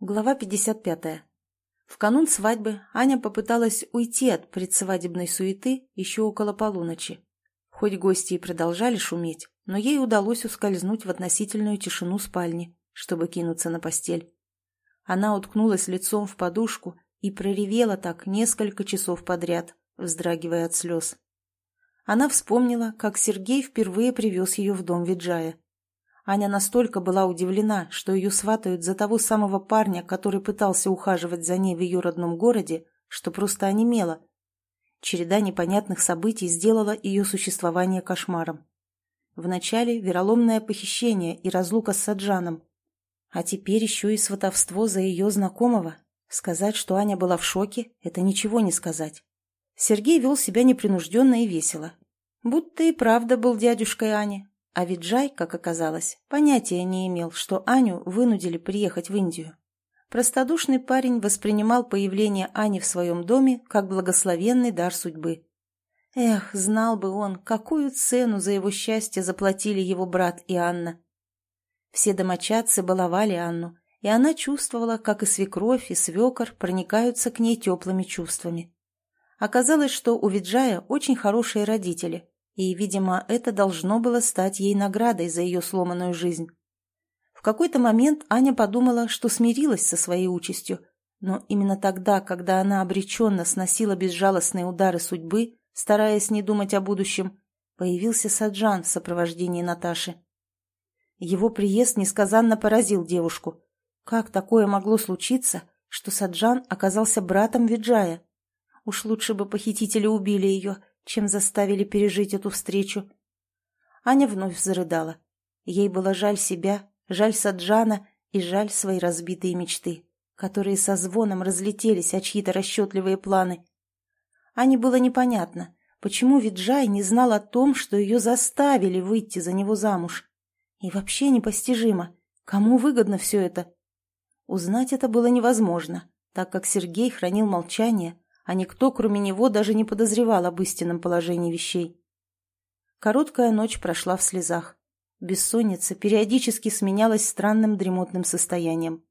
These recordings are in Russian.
Глава 55. В канун свадьбы Аня попыталась уйти от предсвадебной суеты еще около полуночи. Хоть гости и продолжали шуметь, но ей удалось ускользнуть в относительную тишину спальни, чтобы кинуться на постель. Она уткнулась лицом в подушку и проревела так несколько часов подряд, вздрагивая от слез. Она вспомнила, как Сергей впервые привез ее в дом Виджая. Аня настолько была удивлена, что ее сватают за того самого парня, который пытался ухаживать за ней в ее родном городе, что просто онемела. Череда непонятных событий сделала ее существование кошмаром. Вначале вероломное похищение и разлука с Саджаном. А теперь еще и сватовство за ее знакомого. Сказать, что Аня была в шоке, это ничего не сказать. Сергей вел себя непринужденно и весело. Будто и правда был дядюшкой Ани, а Виджай, как оказалось, понятия не имел, что Аню вынудили приехать в Индию. Простодушный парень воспринимал появление Ани в своем доме как благословенный дар судьбы. Эх, знал бы он, какую цену за его счастье заплатили его брат и Анна. Все домочадцы баловали Анну, и она чувствовала, как и свекровь, и свекор проникаются к ней теплыми чувствами. Оказалось, что у Виджая очень хорошие родители, и, видимо, это должно было стать ей наградой за ее сломанную жизнь. В какой-то момент Аня подумала, что смирилась со своей участью, но именно тогда, когда она обреченно сносила безжалостные удары судьбы, стараясь не думать о будущем, появился Саджан в сопровождении Наташи. Его приезд несказанно поразил девушку. Как такое могло случиться, что Саджан оказался братом Виджая? Уж лучше бы похитители убили ее, чем заставили пережить эту встречу. Аня вновь зарыдала. Ей было жаль себя, жаль Саджана и жаль свои разбитые мечты, которые со звоном разлетелись о чьи-то расчетливые планы. Ане было непонятно, почему Виджай не знал о том, что ее заставили выйти за него замуж. И вообще непостижимо, кому выгодно все это. Узнать это было невозможно, так как Сергей хранил молчание, а никто, кроме него, даже не подозревал об истинном положении вещей. Короткая ночь прошла в слезах. Бессонница периодически сменялась странным дремотным состоянием.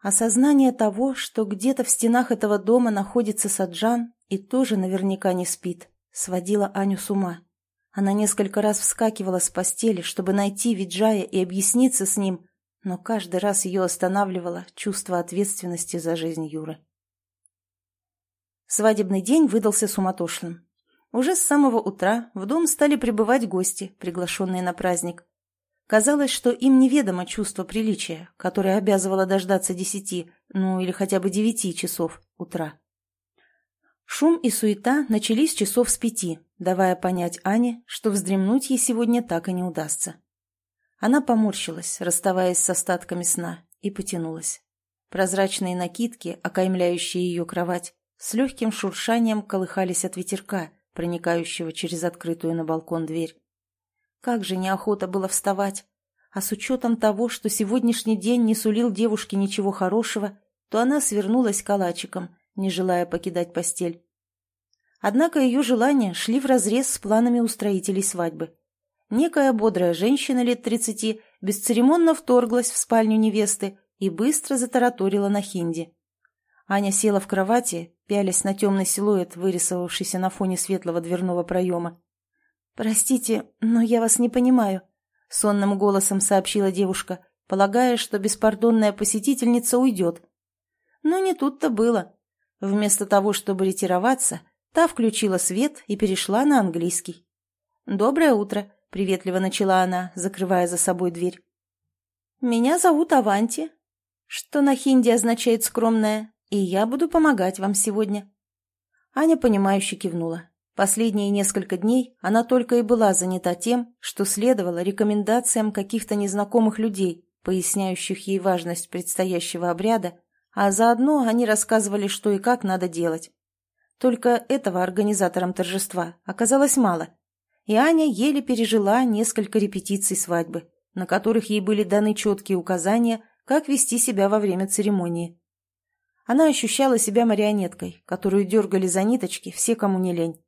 Осознание того, что где-то в стенах этого дома находится Саджан и тоже наверняка не спит, сводило Аню с ума. Она несколько раз вскакивала с постели, чтобы найти Виджая и объясниться с ним, но каждый раз ее останавливало чувство ответственности за жизнь Юры. Свадебный день выдался суматошным. Уже с самого утра в дом стали прибывать гости, приглашенные на праздник. Казалось, что им неведомо чувство приличия, которое обязывало дождаться десяти, ну или хотя бы девяти часов утра. Шум и суета начались часов с пяти, давая понять Ане, что вздремнуть ей сегодня так и не удастся. Она поморщилась, расставаясь с остатками сна, и потянулась. Прозрачные накидки, окаймляющие ее кровать, с легким шуршанием колыхались от ветерка, проникающего через открытую на балкон дверь. Как же неохота было вставать! А с учетом того, что сегодняшний день не сулил девушке ничего хорошего, то она свернулась калачиком, не желая покидать постель. Однако ее желания шли вразрез с планами устроителей свадьбы. Некая бодрая женщина лет тридцати бесцеремонно вторглась в спальню невесты и быстро затараторила на хинди. Аня села в кровати, пялясь на темный силуэт, вырисовавшийся на фоне светлого дверного проема. «Простите, но я вас не понимаю», — сонным голосом сообщила девушка, полагая, что беспардонная посетительница уйдет. Но не тут-то было. Вместо того, чтобы ретироваться, та включила свет и перешла на английский. «Доброе утро», — приветливо начала она, закрывая за собой дверь. «Меня зовут Аванти, что на хинди означает «скромная», и я буду помогать вам сегодня». Аня, понимающе кивнула. Последние несколько дней она только и была занята тем, что следовала рекомендациям каких-то незнакомых людей, поясняющих ей важность предстоящего обряда, а заодно они рассказывали, что и как надо делать. Только этого организаторам торжества оказалось мало, и Аня еле пережила несколько репетиций свадьбы, на которых ей были даны четкие указания, как вести себя во время церемонии. Она ощущала себя марионеткой, которую дергали за ниточки все, кому не лень.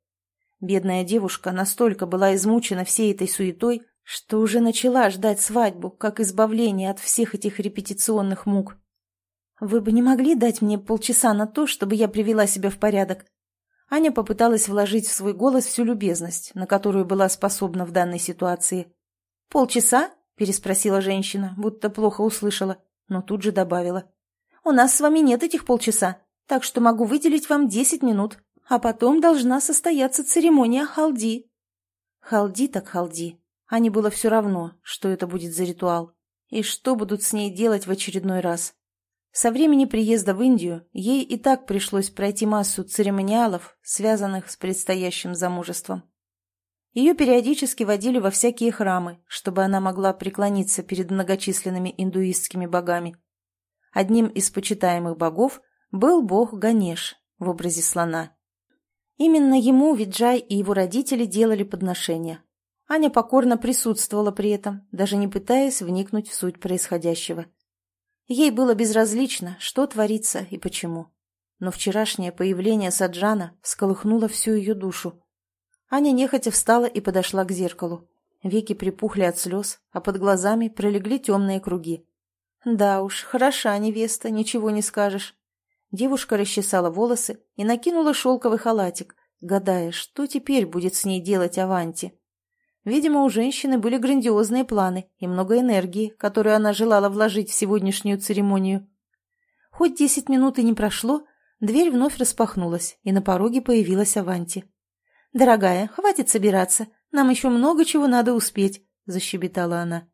Бедная девушка настолько была измучена всей этой суетой, что уже начала ждать свадьбу, как избавление от всех этих репетиционных мук. «Вы бы не могли дать мне полчаса на то, чтобы я привела себя в порядок?» Аня попыталась вложить в свой голос всю любезность, на которую была способна в данной ситуации. «Полчаса?» – переспросила женщина, будто плохо услышала, но тут же добавила. «У нас с вами нет этих полчаса, так что могу выделить вам десять минут, а потом должна состояться церемония халди». Халди так халди. Ане было все равно, что это будет за ритуал, и что будут с ней делать в очередной раз. Со времени приезда в Индию ей и так пришлось пройти массу церемониалов, связанных с предстоящим замужеством. Ее периодически водили во всякие храмы, чтобы она могла преклониться перед многочисленными индуистскими богами. Одним из почитаемых богов был бог Ганеш в образе слона. Именно ему Виджай и его родители делали подношения. Аня покорно присутствовала при этом, даже не пытаясь вникнуть в суть происходящего. Ей было безразлично, что творится и почему. Но вчерашнее появление Саджана всколыхнуло всю ее душу. Аня нехотя встала и подошла к зеркалу. Веки припухли от слез, а под глазами пролегли темные круги. Да уж, хороша невеста, ничего не скажешь. Девушка расчесала волосы и накинула шелковый халатик, гадая, что теперь будет с ней делать Аванти. Видимо, у женщины были грандиозные планы и много энергии, которую она желала вложить в сегодняшнюю церемонию. Хоть десять минут и не прошло, дверь вновь распахнулась, и на пороге появилась Аванти. «Дорогая, хватит собираться, нам еще много чего надо успеть», — защебетала она.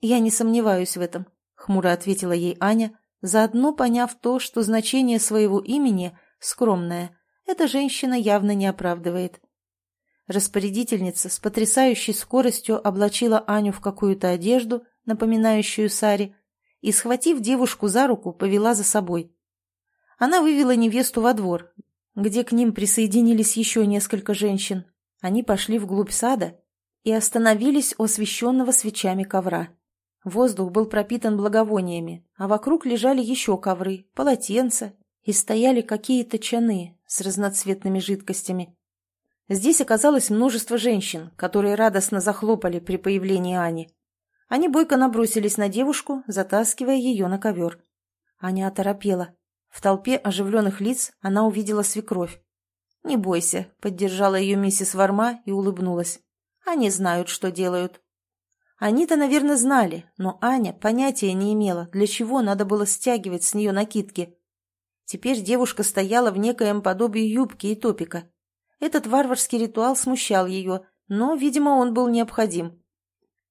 «Я не сомневаюсь в этом», — хмуро ответила ей Аня, заодно поняв то, что значение своего имени, скромное, эта женщина явно не оправдывает. Распорядительница с потрясающей скоростью облачила Аню в какую-то одежду, напоминающую Саре, и, схватив девушку за руку, повела за собой. Она вывела невесту во двор, где к ним присоединились еще несколько женщин. Они пошли вглубь сада и остановились у освещенного свечами ковра. Воздух был пропитан благовониями, а вокруг лежали еще ковры, полотенца и стояли какие-то чаны с разноцветными жидкостями. Здесь оказалось множество женщин, которые радостно захлопали при появлении Ани. Они бойко набросились на девушку, затаскивая ее на ковер. Аня оторопела. В толпе оживленных лиц она увидела свекровь. «Не бойся», — поддержала ее миссис Варма и улыбнулась. «Они знают, что делают». Они-то, наверное, знали, но Аня понятия не имела, для чего надо было стягивать с нее накидки. Теперь девушка стояла в некоем подобии юбки и топика. Этот варварский ритуал смущал ее, но, видимо, он был необходим.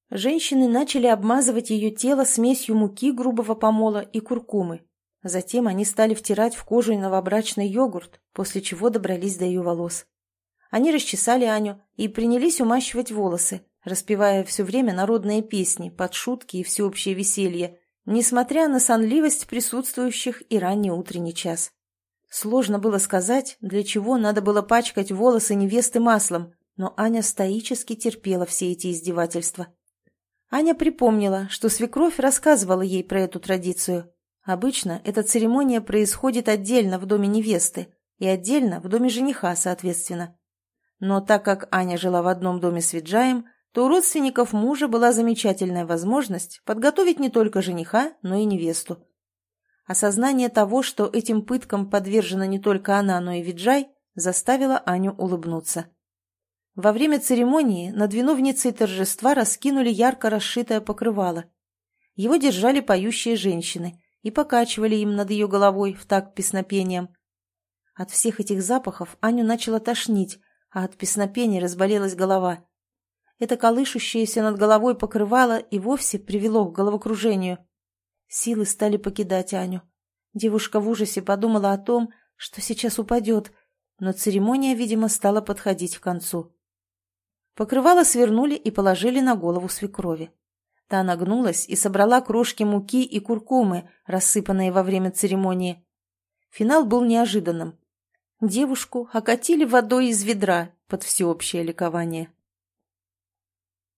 Женщины начали обмазывать ее тело смесью муки грубого помола и куркумы. Затем они стали втирать в кожу новобрачный йогурт, после чего добрались до ее волос. Они расчесали Аню и принялись умащивать волосы, распевая все время народные песни под шутки и всеобщее веселье, несмотря на сонливость присутствующих и ранний утренний час. Сложно было сказать, для чего надо было пачкать волосы невесты маслом, но Аня стоически терпела все эти издевательства. Аня припомнила, что свекровь рассказывала ей про эту традицию. Обычно эта церемония происходит отдельно в доме невесты и отдельно в доме жениха, соответственно. Но так как Аня жила в одном доме с Виджаем, то у родственников мужа была замечательная возможность подготовить не только жениха, но и невесту. Осознание того, что этим пыткам подвержена не только она, но и Виджай, заставило Аню улыбнуться. Во время церемонии над виновницей торжества раскинули ярко расшитое покрывало. Его держали поющие женщины и покачивали им над ее головой в такт песнопением. От всех этих запахов Аню начало тошнить, а от песнопения разболелась голова. Это колышущееся над головой покрывало и вовсе привело к головокружению. Силы стали покидать Аню. Девушка в ужасе подумала о том, что сейчас упадет, но церемония, видимо, стала подходить к концу. Покрывало свернули и положили на голову свекрови. Та нагнулась и собрала крошки муки и куркумы, рассыпанные во время церемонии. Финал был неожиданным. Девушку окатили водой из ведра под всеобщее ликование.